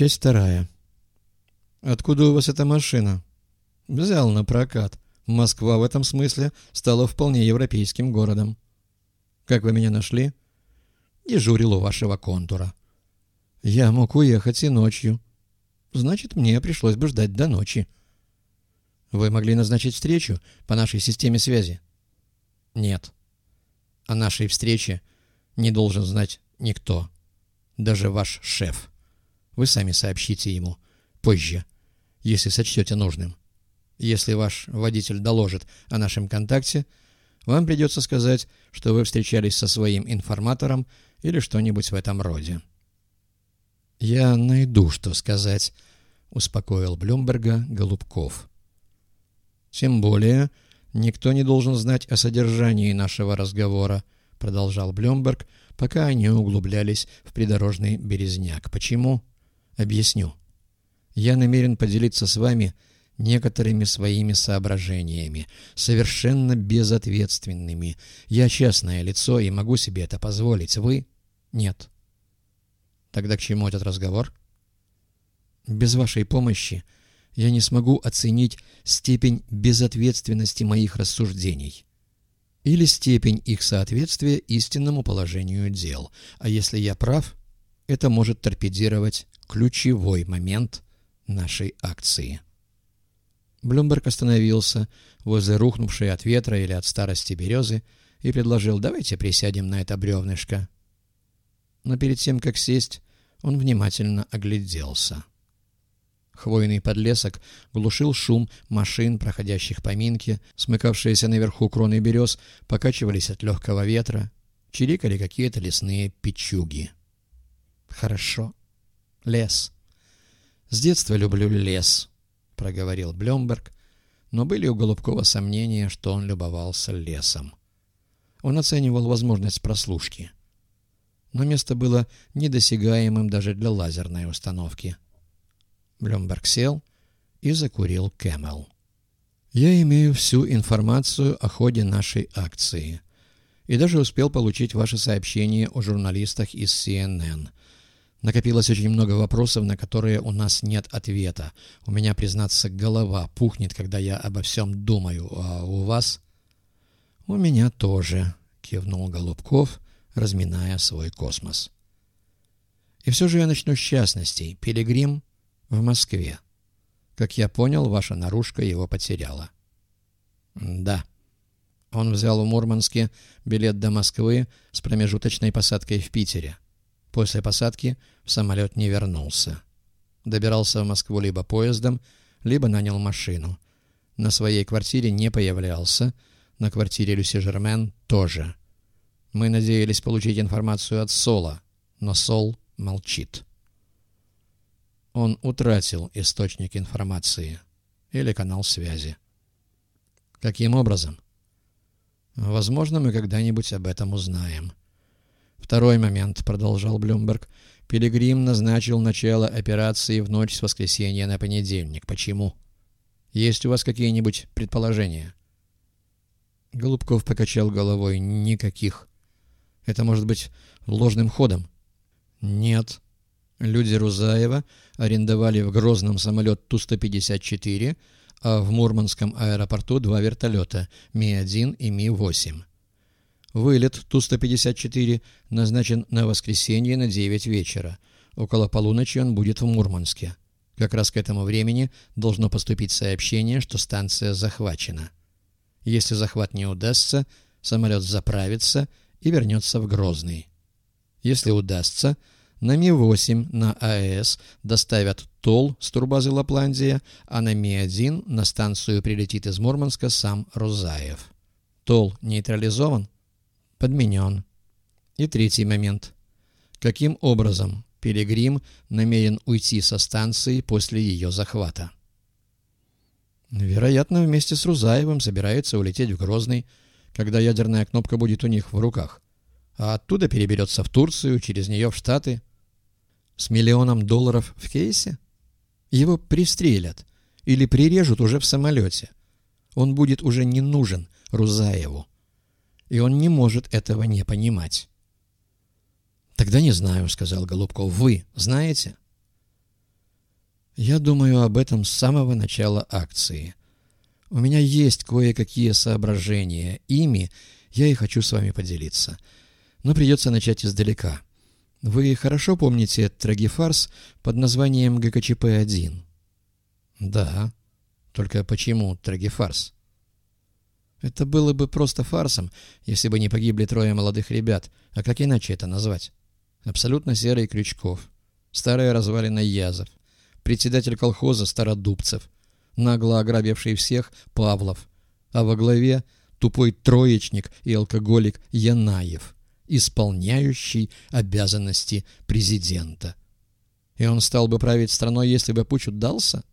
Часть вторая. «Откуда у вас эта машина?» «Взял на прокат. Москва в этом смысле стала вполне европейским городом». «Как вы меня нашли?» «Дежурил у вашего контура». «Я мог уехать и ночью. Значит, мне пришлось бы ждать до ночи». «Вы могли назначить встречу по нашей системе связи?» «Нет. О нашей встрече не должен знать никто, даже ваш шеф». Вы сами сообщите ему позже, если сочтете нужным. Если ваш водитель доложит о нашем контакте, вам придется сказать, что вы встречались со своим информатором или что-нибудь в этом роде. «Я найду, что сказать», — успокоил Блюмберга Голубков. «Тем более никто не должен знать о содержании нашего разговора», — продолжал Блюмберг, пока они углублялись в придорожный березняк. «Почему?» Объясню. Я намерен поделиться с вами некоторыми своими соображениями, совершенно безответственными. Я частное лицо и могу себе это позволить. Вы — нет. Тогда к чему этот разговор? Без вашей помощи я не смогу оценить степень безответственности моих рассуждений или степень их соответствия истинному положению дел. А если я прав, это может торпедировать ключевой момент нашей акции. Блумберг остановился возле рухнувшей от ветра или от старости березы и предложил «давайте присядем на это бревнышко». Но перед тем, как сесть, он внимательно огляделся. Хвойный подлесок глушил шум машин, проходящих по минке, смыкавшиеся наверху кроны берез, покачивались от легкого ветра, чирикали какие-то лесные печуги. «Хорошо», Лес. С детства люблю лес, проговорил Блемберг, но были у Голубкова сомнения, что он любовался лесом. Он оценивал возможность прослушки. Но место было недосягаемым даже для лазерной установки. Блемберг сел и закурил Camel. «Я имею всю информацию о ходе нашей акции» и даже успел получить ваше сообщение о журналистах из CNN. Накопилось очень много вопросов, на которые у нас нет ответа. У меня, признаться, голова пухнет, когда я обо всем думаю. А у вас? У меня тоже, кивнул Голубков, разминая свой космос. И все же я начну с частностей. Пилигрим в Москве. Как я понял, ваша наружка его потеряла. Да. Он взял в Мурманске билет до Москвы с промежуточной посадкой в Питере. После посадки в самолет не вернулся. Добирался в Москву либо поездом, либо нанял машину. На своей квартире не появлялся, на квартире Люси Жермен тоже. Мы надеялись получить информацию от Сола, но Сол молчит. Он утратил источник информации или канал связи. Каким образом? Возможно, мы когда-нибудь об этом узнаем. Второй момент, продолжал Блюмберг. Пилигрим назначил начало операции в ночь с воскресенья на понедельник. Почему? Есть у вас какие-нибудь предположения? Голубков покачал головой. Никаких. Это может быть ложным ходом? Нет. Люди Рузаева арендовали в Грозном самолет Ту-154, а в Мурманском аэропорту два вертолета Ми-1 и Ми-8. Вылет Ту-154 назначен на воскресенье на 9 вечера. Около полуночи он будет в Мурманске. Как раз к этому времени должно поступить сообщение, что станция захвачена. Если захват не удастся, самолет заправится и вернется в Грозный. Если удастся, на Ми-8 на АЭС доставят ТОЛ с турбазы Лапландия, а на Ми-1 на станцию прилетит из Мурманска сам Рузаев. ТОЛ нейтрализован – подменен. И третий момент. Каким образом Пилигрим намерен уйти со станции после ее захвата? Вероятно, вместе с Рузаевым собирается улететь в Грозный, когда ядерная кнопка будет у них в руках, а оттуда переберется в Турцию, через нее в Штаты. С миллионом долларов в кейсе? Его пристрелят или прирежут уже в самолете. Он будет уже не нужен Рузаеву и он не может этого не понимать. «Тогда не знаю», — сказал Голубков. «Вы знаете?» Я думаю об этом с самого начала акции. У меня есть кое-какие соображения. Ими я и хочу с вами поделиться. Но придется начать издалека. Вы хорошо помните трагифарс под названием ГКЧП-1? Да. Только почему трагифарс? Это было бы просто фарсом, если бы не погибли трое молодых ребят. А как иначе это назвать? Абсолютно серый Крючков. Старая развалина Язов. Председатель колхоза Стародубцев. Нагло ограбивший всех Павлов. А во главе тупой троечник и алкоголик Янаев, исполняющий обязанности президента. И он стал бы править страной, если бы путь удался? —